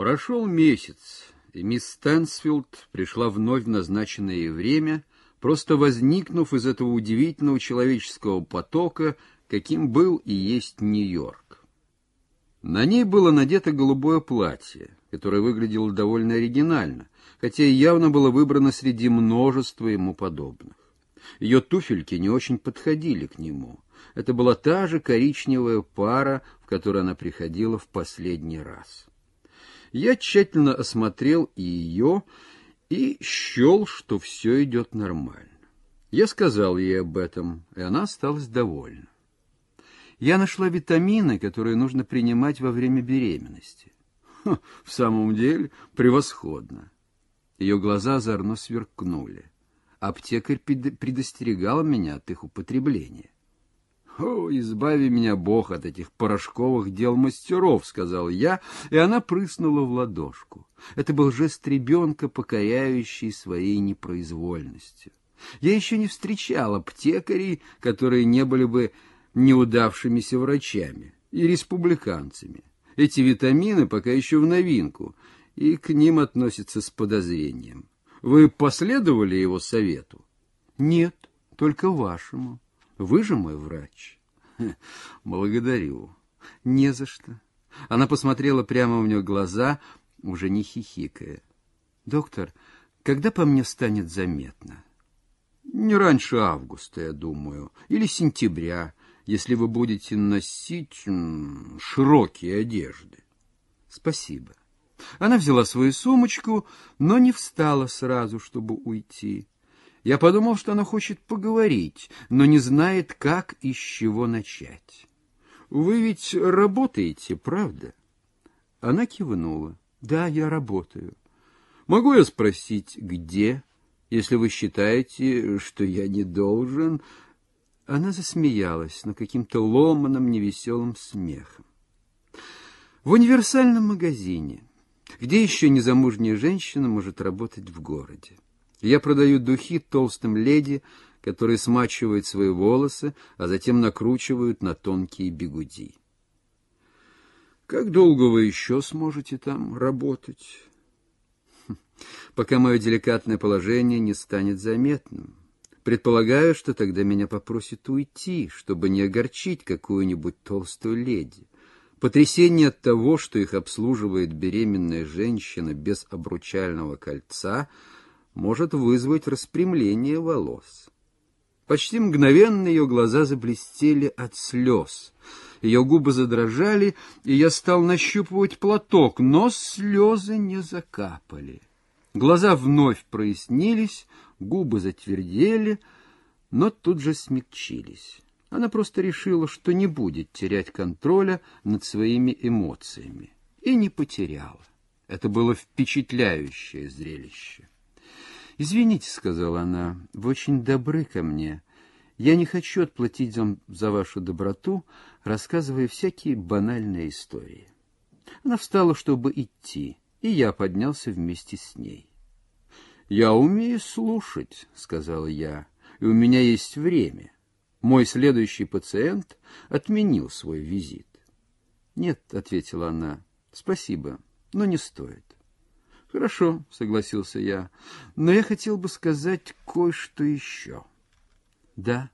Прошел месяц, и мисс Стэнсфилд пришла вновь в назначенное время, просто возникнув из этого удивительного человеческого потока, каким был и есть Нью-Йорк. На ней было надето голубое платье, которое выглядело довольно оригинально, хотя и явно было выбрано среди множества ему подобных. Ее туфельки не очень подходили к нему. Это была та же коричневая пара, в которой она приходила в последний раз. Я тщательно осмотрел и ее, и счел, что все идет нормально. Я сказал ей об этом, и она осталась довольна. Я нашла витамины, которые нужно принимать во время беременности. Ха, в самом деле, превосходно. Ее глаза озорно сверкнули. Аптекарь предостерегал меня от их употребления. «О, избави меня, Бог, от этих порошковых дел мастеров», — сказал я, и она прыснула в ладошку. Это был жест ребенка, покоряющий своей непроизвольностью. Я еще не встречал аптекарей, которые не были бы неудавшимися врачами и республиканцами. Эти витамины пока еще в новинку, и к ним относятся с подозрением. Вы последовали его совету? Нет, только вашему. Вы же мой врач. Благодарю. Не за что. Она посмотрела прямо у нее глаза, уже не хихикая. Доктор, когда по мне станет заметно? Не раньше августа, я думаю, или сентября, если вы будете носить широкие одежды. Спасибо. Она взяла свою сумочку, но не встала сразу, чтобы уйти. Я подумал, что она хочет поговорить, но не знает, как и с чего начать. «Вы ведь работаете, правда?» Она кивнула. «Да, я работаю. Могу я спросить, где, если вы считаете, что я не должен...» Она засмеялась, но каким-то ломаным, невеселым смехом. «В универсальном магазине. Где еще незамужняя женщина может работать в городе?» Я продаю духи толстым леди, которые смачивают свои волосы, а затем накручивают на тонкие бегуди. Как долго вы еще сможете там работать? Пока мое деликатное положение не станет заметным. Предполагаю, что тогда меня попросят уйти, чтобы не огорчить какую-нибудь толстую леди. Потрясение от того, что их обслуживает беременная женщина без обручального кольца — может вызвать распрямление волос. Почти мгновенно ее глаза заблестели от слез. Ее губы задрожали, и я стал нащупывать платок, но слезы не закапали. Глаза вновь прояснились, губы затвердели, но тут же смягчились. Она просто решила, что не будет терять контроля над своими эмоциями. И не потеряла. Это было впечатляющее зрелище. «Извините», — сказала она, — «вы очень добры ко мне. Я не хочу отплатить вам за вашу доброту, рассказывая всякие банальные истории». Она встала, чтобы идти, и я поднялся вместе с ней. «Я умею слушать», — сказала я, — «и у меня есть время. Мой следующий пациент отменил свой визит». «Нет», — ответила она, — «спасибо, но не стоит». Хорошо, согласился я, но я хотел бы сказать кое-что еще. Да.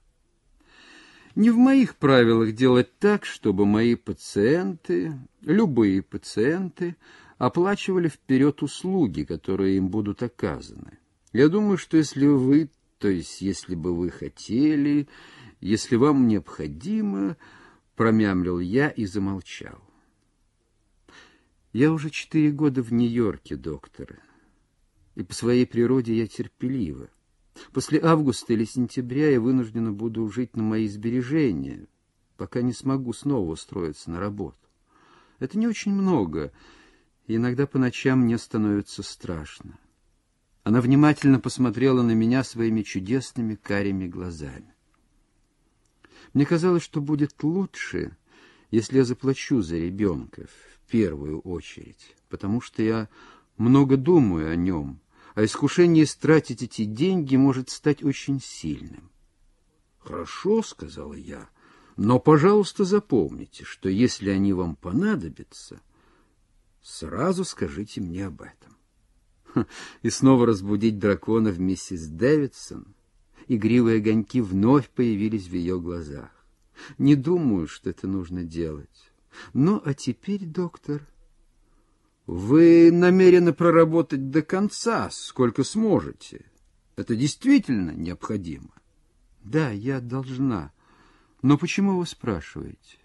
Не в моих правилах делать так, чтобы мои пациенты, любые пациенты, оплачивали вперед услуги, которые им будут оказаны. Я думаю, что если вы, то есть если бы вы хотели, если вам необходимо, промямлил я и замолчал. Я уже четыре года в Нью-Йорке, доктор, и по своей природе я терпелива. После августа или сентября я вынуждена буду жить на мои сбережения, пока не смогу снова устроиться на работу. Это не очень много, и иногда по ночам мне становится страшно. Она внимательно посмотрела на меня своими чудесными карими глазами. Мне казалось, что будет лучше, если я заплачу за ребенка, первую очередь, потому что я много думаю о нем, а искушение истратить эти деньги может стать очень сильным. «Хорошо», — сказала я, — «но, пожалуйста, запомните, что если они вам понадобятся...» Сразу скажите мне об этом. И снова разбудить дракона вместе с Дэвидсон. Игривые огоньки вновь появились в ее глазах. Не думаю, что это нужно делать. Ну, а теперь, доктор, вы намерены проработать до конца, сколько сможете. Это действительно необходимо. Да, я должна. Но почему вы спрашиваете?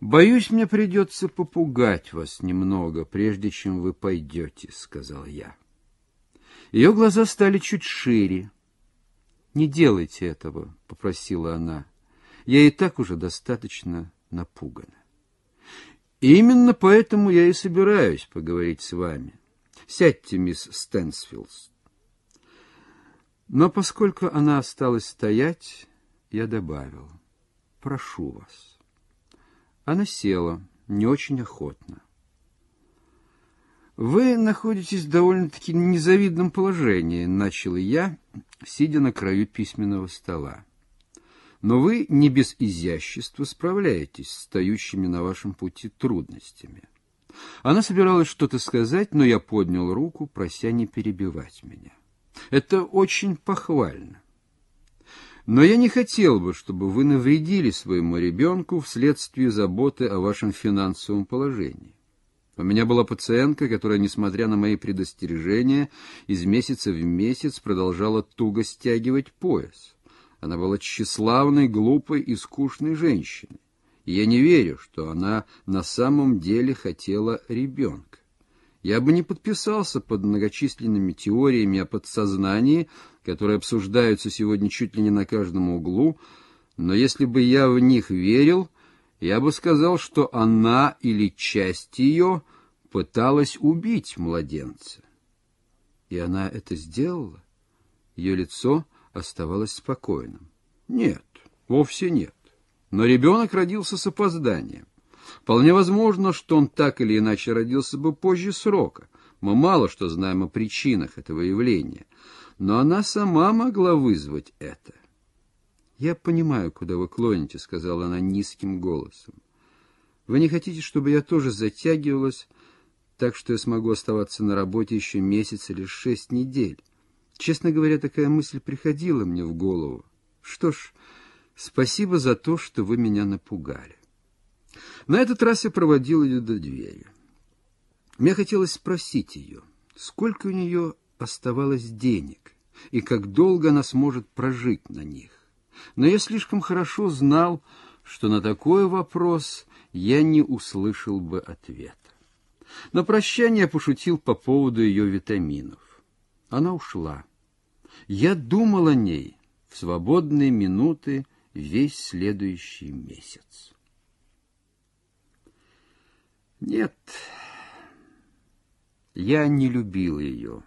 Боюсь, мне придется попугать вас немного, прежде чем вы пойдете, сказал я. Ее глаза стали чуть шире. Не делайте этого, попросила она. Я и так уже достаточно напугана. Именно поэтому я и собираюсь поговорить с вами. Сядьте, мисс Стэнсфилд. Но поскольку она осталась стоять, я добавил, прошу вас. Она села, не очень охотно. «Вы находитесь в довольно-таки незавидном положении», — начал я, сидя на краю письменного стола но вы не без изящества справляетесь с стоящими на вашем пути трудностями. Она собиралась что-то сказать, но я поднял руку, прося не перебивать меня. Это очень похвально. Но я не хотел бы, чтобы вы навредили своему ребенку вследствие заботы о вашем финансовом положении. У меня была пациентка, которая, несмотря на мои предостережения, из месяца в месяц продолжала туго стягивать пояс. Она была тщеславной, глупой и скучной женщиной. И я не верю, что она на самом деле хотела ребенка. Я бы не подписался под многочисленными теориями о подсознании, которые обсуждаются сегодня чуть ли не на каждом углу, но если бы я в них верил, я бы сказал, что она или часть ее пыталась убить младенца. И она это сделала. Ее лицо — оставалось спокойным. Нет, вовсе нет. Но ребенок родился с опозданием. Вполне возможно, что он так или иначе родился бы позже срока. Мы мало что знаем о причинах этого явления, но она сама могла вызвать это. «Я понимаю, куда вы клоните», — сказала она низким голосом. «Вы не хотите, чтобы я тоже затягивалась, так что я смогу оставаться на работе еще месяц или шесть недель. Честно говоря, такая мысль приходила мне в голову. Что ж, спасибо за то, что вы меня напугали. На этот раз я проводил ее до двери. Мне хотелось спросить ее, сколько у нее оставалось денег и как долго она сможет прожить на них. Но я слишком хорошо знал, что на такой вопрос я не услышал бы ответа. На прощание я пошутил по поводу ее витаминов. Она ушла. Я думал о ней в свободные минуты весь следующий месяц. Нет, я не любил ее.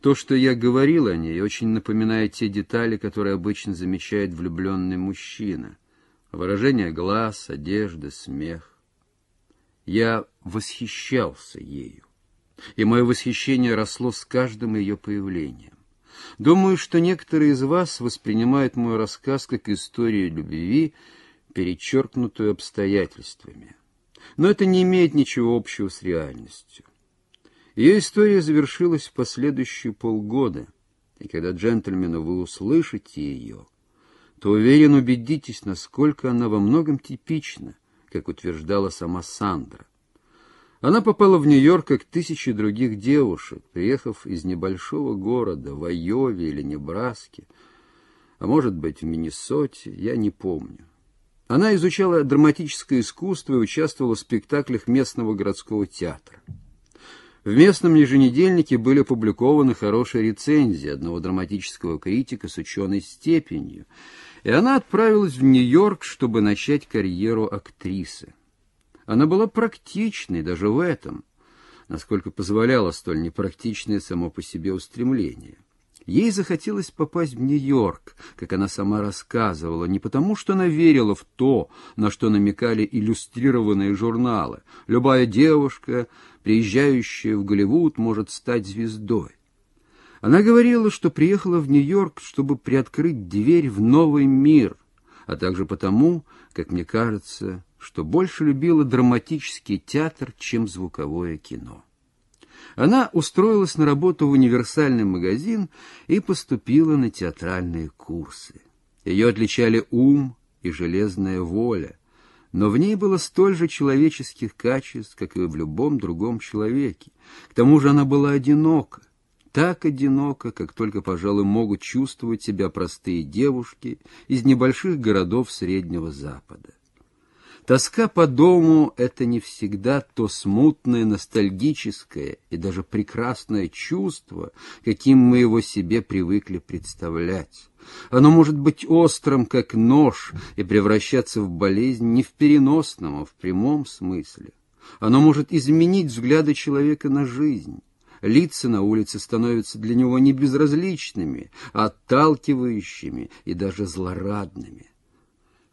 То, что я говорил о ней, очень напоминает те детали, которые обычно замечает влюбленный мужчина. Выражение глаз, одежда, смех. Я восхищался ею и мое восхищение росло с каждым ее появлением. Думаю, что некоторые из вас воспринимают мой рассказ как историю любви, перечеркнутую обстоятельствами. Но это не имеет ничего общего с реальностью. Ее история завершилась в последующие полгода, и когда, джентльмены, вы услышите ее, то, уверен, убедитесь, насколько она во многом типична, как утверждала сама Сандра. Она попала в Нью-Йорк, как тысячи других девушек, приехав из небольшого города, в Айове или Небраске, а может быть, в Миннесоте, я не помню. Она изучала драматическое искусство и участвовала в спектаклях местного городского театра. В местном еженедельнике были опубликованы хорошие рецензии одного драматического критика с ученой степенью, и она отправилась в Нью-Йорк, чтобы начать карьеру актрисы. Она была практичной даже в этом, насколько позволяло столь непрактичное само по себе устремление. Ей захотелось попасть в Нью-Йорк, как она сама рассказывала, не потому, что она верила в то, на что намекали иллюстрированные журналы. Любая девушка, приезжающая в Голливуд, может стать звездой. Она говорила, что приехала в Нью-Йорк, чтобы приоткрыть дверь в новый мир, а также потому, как мне кажется, что больше любила драматический театр, чем звуковое кино. Она устроилась на работу в универсальный магазин и поступила на театральные курсы. Ее отличали ум и железная воля, но в ней было столь же человеческих качеств, как и в любом другом человеке. К тому же она была одинока, так одинока, как только, пожалуй, могут чувствовать себя простые девушки из небольших городов Среднего Запада. Тоска по дому — это не всегда то смутное, ностальгическое и даже прекрасное чувство, каким мы его себе привыкли представлять. Оно может быть острым, как нож, и превращаться в болезнь не в переносном, а в прямом смысле. Оно может изменить взгляды человека на жизнь. Лица на улице становятся для него не безразличными, а отталкивающими и даже злорадными.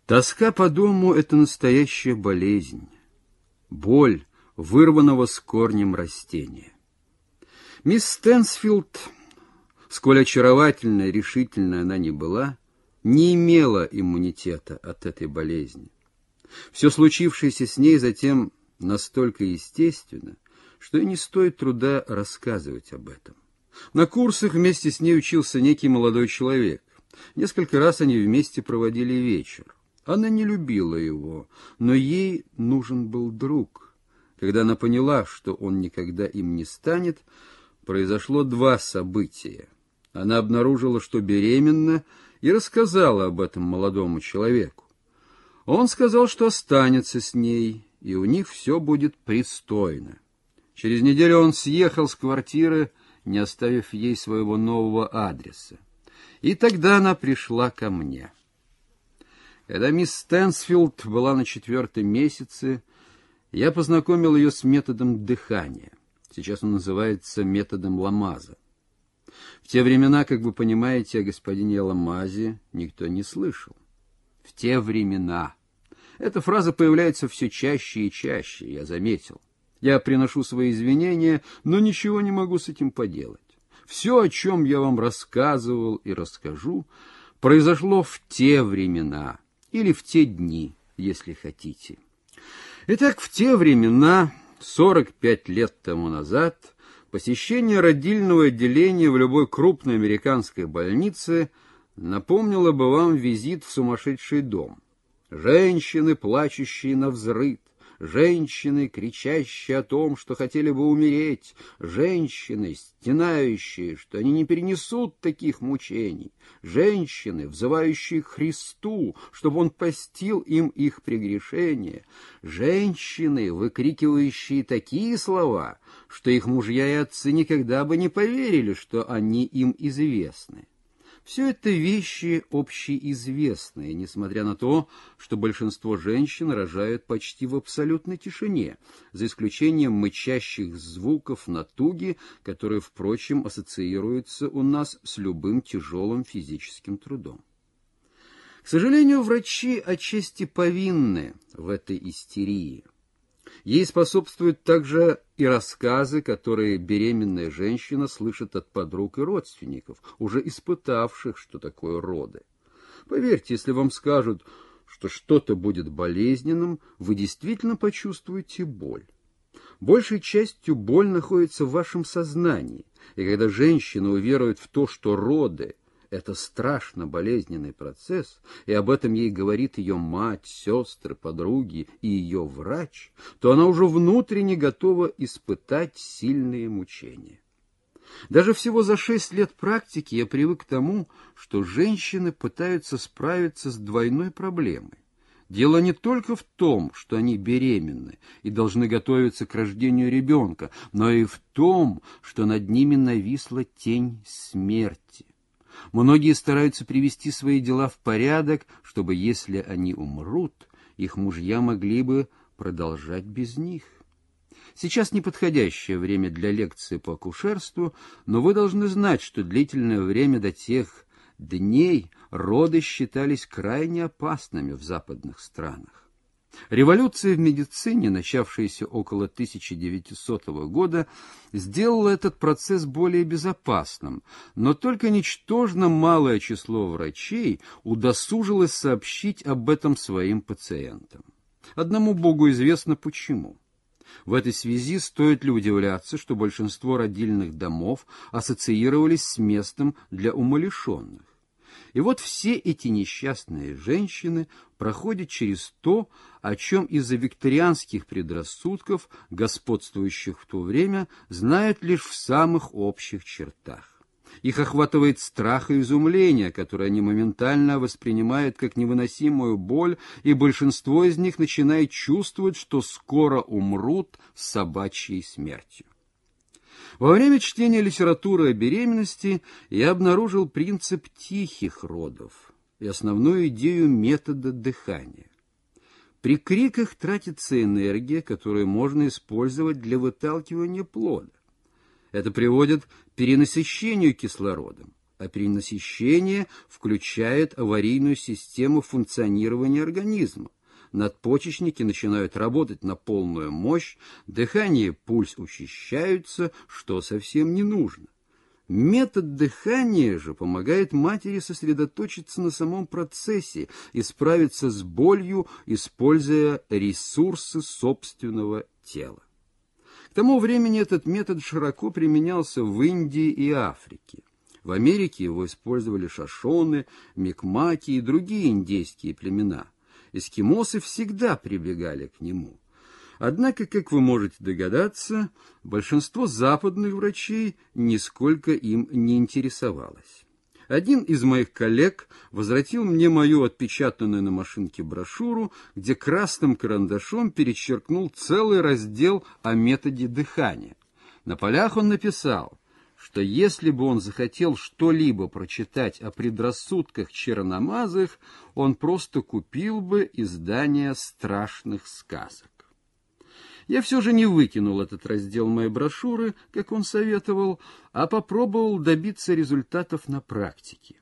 Тоска по дому — это настоящая болезнь, боль вырванного с корнем растения. Мисс Стэнсфилд, сколь очаровательная и решительная она не была, не имела иммунитета от этой болезни. Все случившееся с ней затем настолько естественно, что и не стоит труда рассказывать об этом. На курсах вместе с ней учился некий молодой человек. Несколько раз они вместе проводили вечер. Она не любила его, но ей нужен был друг. Когда она поняла, что он никогда им не станет, произошло два события. Она обнаружила, что беременна, и рассказала об этом молодому человеку. Он сказал, что останется с ней, и у них все будет пристойно. Через неделю он съехал с квартиры, не оставив ей своего нового адреса. И тогда она пришла ко мне. Когда мисс Стэнсфилд была на четвертом месяце, я познакомил ее с методом дыхания. Сейчас он называется методом Ламаза. В те времена, как вы понимаете, о господине Ламазе никто не слышал. В те времена. Эта фраза появляется все чаще и чаще, я заметил. Я приношу свои извинения, но ничего не могу с этим поделать. Все, о чем я вам рассказывал и расскажу, произошло в те времена — или в те дни, если хотите. Итак, в те времена, 45 лет тому назад, посещение родильного отделения в любой крупной американской больнице напомнило бы вам визит в сумасшедший дом. Женщины, плачущие на взрыд, женщины, кричащие о том, что хотели бы умереть, женщины, стенающие, что они не перенесут таких мучений, женщины, взывающие к Христу, чтобы Он постил им их прегрешения, женщины, выкрикивающие такие слова, что их мужья и отцы никогда бы не поверили, что они им известны. Все это вещи общеизвестные, несмотря на то, что большинство женщин рожают почти в абсолютной тишине, за исключением мычащих звуков натуги, которые, впрочем, ассоциируются у нас с любым тяжелым физическим трудом. К сожалению, врачи отчасти повинны в этой истерии. Ей способствуют также и рассказы, которые беременная женщина слышит от подруг и родственников, уже испытавших, что такое роды. Поверьте, если вам скажут, что что-то будет болезненным, вы действительно почувствуете боль. Большей частью боль находится в вашем сознании, и когда женщина уверует в то, что роды это страшно болезненный процесс, и об этом ей говорит ее мать, сестры, подруги и ее врач, то она уже внутренне готова испытать сильные мучения. Даже всего за шесть лет практики я привык к тому, что женщины пытаются справиться с двойной проблемой. Дело не только в том, что они беременны и должны готовиться к рождению ребенка, но и в том, что над ними нависла тень смерти. Многие стараются привести свои дела в порядок, чтобы, если они умрут, их мужья могли бы продолжать без них. Сейчас неподходящее время для лекции по акушерству, но вы должны знать, что длительное время до тех дней роды считались крайне опасными в западных странах. Революция в медицине, начавшаяся около 1900 года, сделала этот процесс более безопасным, но только ничтожно малое число врачей удосужилось сообщить об этом своим пациентам. Одному Богу известно почему. В этой связи стоит ли удивляться, что большинство родильных домов ассоциировались с местом для умалишенных. И вот все эти несчастные женщины проходят через то, о чем из-за викторианских предрассудков, господствующих в то время, знают лишь в самых общих чертах. Их охватывает страх и изумление, которые они моментально воспринимают как невыносимую боль, и большинство из них начинает чувствовать, что скоро умрут собачьей смертью. Во время чтения литературы о беременности я обнаружил принцип тихих родов и основную идею метода дыхания. При криках тратится энергия, которую можно использовать для выталкивания плода. Это приводит к перенасыщению кислородом, а перенасыщение включает аварийную систему функционирования организма. Надпочечники начинают работать на полную мощь, дыхание пульс учащаются, что совсем не нужно. Метод дыхания же помогает матери сосредоточиться на самом процессе и справиться с болью, используя ресурсы собственного тела. К тому времени этот метод широко применялся в Индии и Африке. В Америке его использовали шашоны, микмаки и другие индейские племена. Эскимосы всегда прибегали к нему. Однако, как вы можете догадаться, большинство западных врачей нисколько им не интересовалось. Один из моих коллег возвратил мне мою отпечатанную на машинке брошюру, где красным карандашом перечеркнул целый раздел о методе дыхания. На полях он написал, что если бы он захотел что-либо прочитать о предрассудках черномазых, он просто купил бы издание страшных сказок. Я все же не выкинул этот раздел моей брошюры, как он советовал, а попробовал добиться результатов на практике.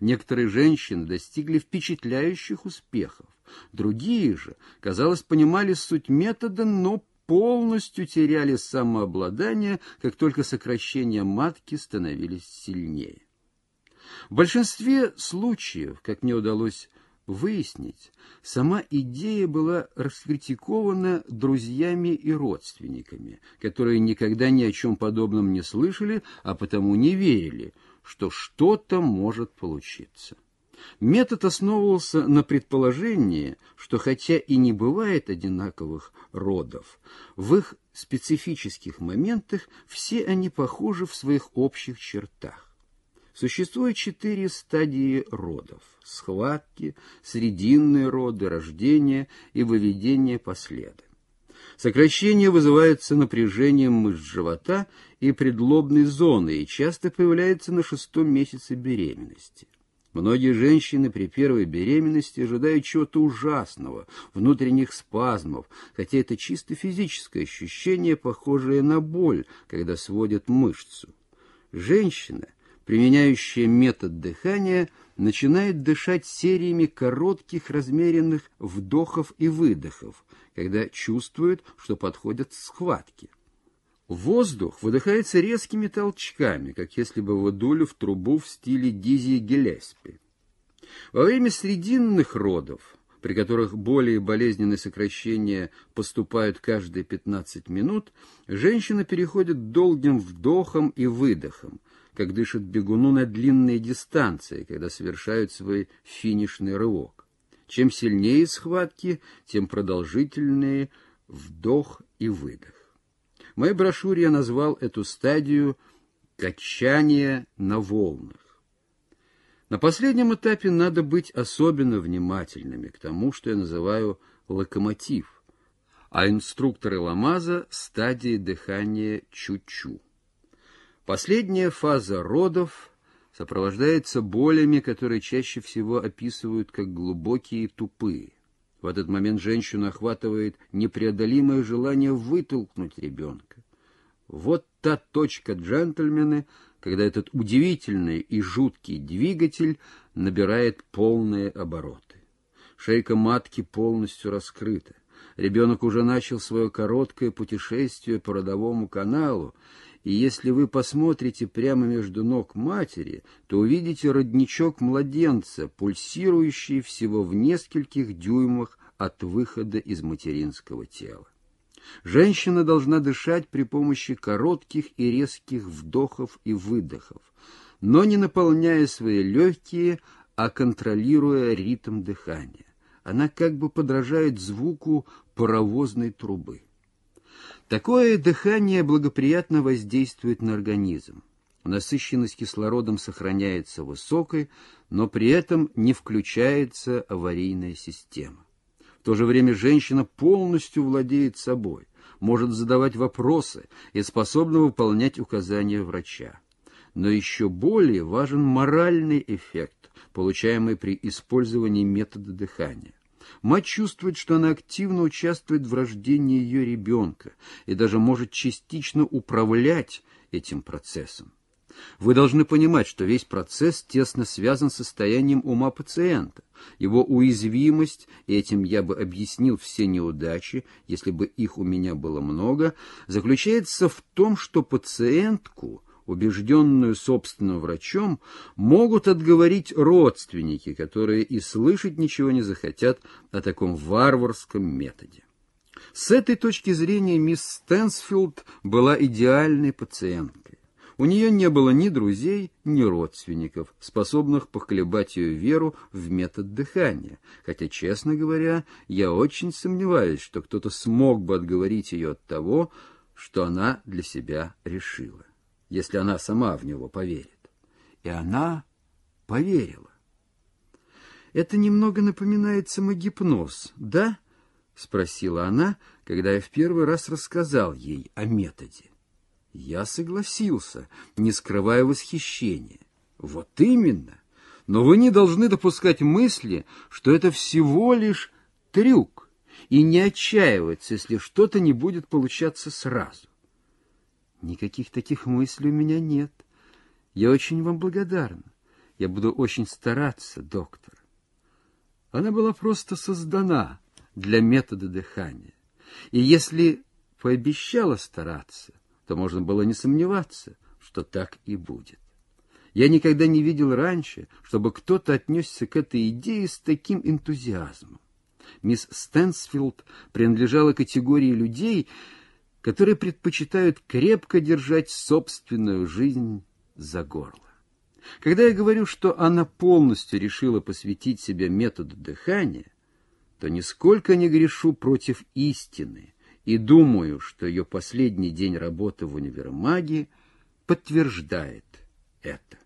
Некоторые женщины достигли впечатляющих успехов, другие же, казалось, понимали суть метода, но полностью теряли самообладание, как только сокращения матки становились сильнее. В большинстве случаев, как мне удалось выяснить, сама идея была раскритикована друзьями и родственниками, которые никогда ни о чем подобном не слышали, а потому не верили, что что-то может получиться. Метод основывался на предположении, что хотя и не бывает одинаковых родов, в их специфических моментах все они похожи в своих общих чертах. Существует четыре стадии родов – схватки, срединные роды, рождение и выведение последа. Сокращение вызывается напряжением мышц живота и предлобной зоны и часто появляется на шестом месяце беременности. Многие женщины при первой беременности ожидают чего-то ужасного, внутренних спазмов, хотя это чисто физическое ощущение, похожее на боль, когда сводят мышцу. Женщина – применяющая метод дыхания, начинает дышать сериями коротких размеренных вдохов и выдохов, когда чувствует, что подходят схватки. Воздух выдыхается резкими толчками, как если бы его в трубу в стиле Дизи Гелеспи. Во время срединных родов, при которых более болезненные сокращения поступают каждые 15 минут, женщина переходит долгим вдохом и выдохом, как дышат бегуну на длинные дистанции, когда совершают свой финишный рывок. Чем сильнее схватки, тем продолжительнее вдох и выдох. В моей брошюре я назвал эту стадию «качание на волнах». На последнем этапе надо быть особенно внимательными к тому, что я называю локомотив, а инструкторы Ламаза – стадии дыхания чу-чу. Последняя фаза родов сопровождается болями, которые чаще всего описывают как глубокие и тупые. В этот момент женщину охватывает непреодолимое желание вытолкнуть ребенка. Вот та точка, джентльмены, когда этот удивительный и жуткий двигатель набирает полные обороты. Шейка матки полностью раскрыта. Ребенок уже начал свое короткое путешествие по родовому каналу, и если вы посмотрите прямо между ног матери, то увидите родничок младенца, пульсирующий всего в нескольких дюймах от выхода из материнского тела. Женщина должна дышать при помощи коротких и резких вдохов и выдохов, но не наполняя свои легкие, а контролируя ритм дыхания. Она как бы подражает звуку паровозной трубы. Такое дыхание благоприятно воздействует на организм. Насыщенность кислородом сохраняется высокой, но при этом не включается аварийная система. В то же время женщина полностью владеет собой, может задавать вопросы и способна выполнять указания врача. Но еще более важен моральный эффект, получаемый при использовании метода дыхания. Мать чувствует, что она активно участвует в рождении ее ребенка и даже может частично управлять этим процессом. Вы должны понимать, что весь процесс тесно связан с состоянием ума пациента. Его уязвимость, и этим я бы объяснил все неудачи, если бы их у меня было много, заключается в том, что пациентку – убежденную собственным врачом, могут отговорить родственники, которые и слышать ничего не захотят о таком варварском методе. С этой точки зрения мисс Стэнсфилд была идеальной пациенткой. У нее не было ни друзей, ни родственников, способных поколебать ее веру в метод дыхания, хотя, честно говоря, я очень сомневаюсь, что кто-то смог бы отговорить ее от того, что она для себя решила если она сама в него поверит. И она поверила. Это немного напоминает самогипноз, да? — спросила она, когда я в первый раз рассказал ей о методе. Я согласился, не скрывая восхищения. Вот именно. Но вы не должны допускать мысли, что это всего лишь трюк, и не отчаиваться, если что-то не будет получаться сразу. Никаких таких мыслей у меня нет. Я очень вам благодарна. Я буду очень стараться, доктор. Она была просто создана для метода дыхания. И если пообещала стараться, то можно было не сомневаться, что так и будет. Я никогда не видел раньше, чтобы кто-то отнесся к этой идее с таким энтузиазмом. Мисс Стэнсфилд принадлежала категории людей, которые предпочитают крепко держать собственную жизнь за горло. Когда я говорю, что она полностью решила посвятить себя методу дыхания, то нисколько не грешу против истины и думаю, что ее последний день работы в универмаге подтверждает это.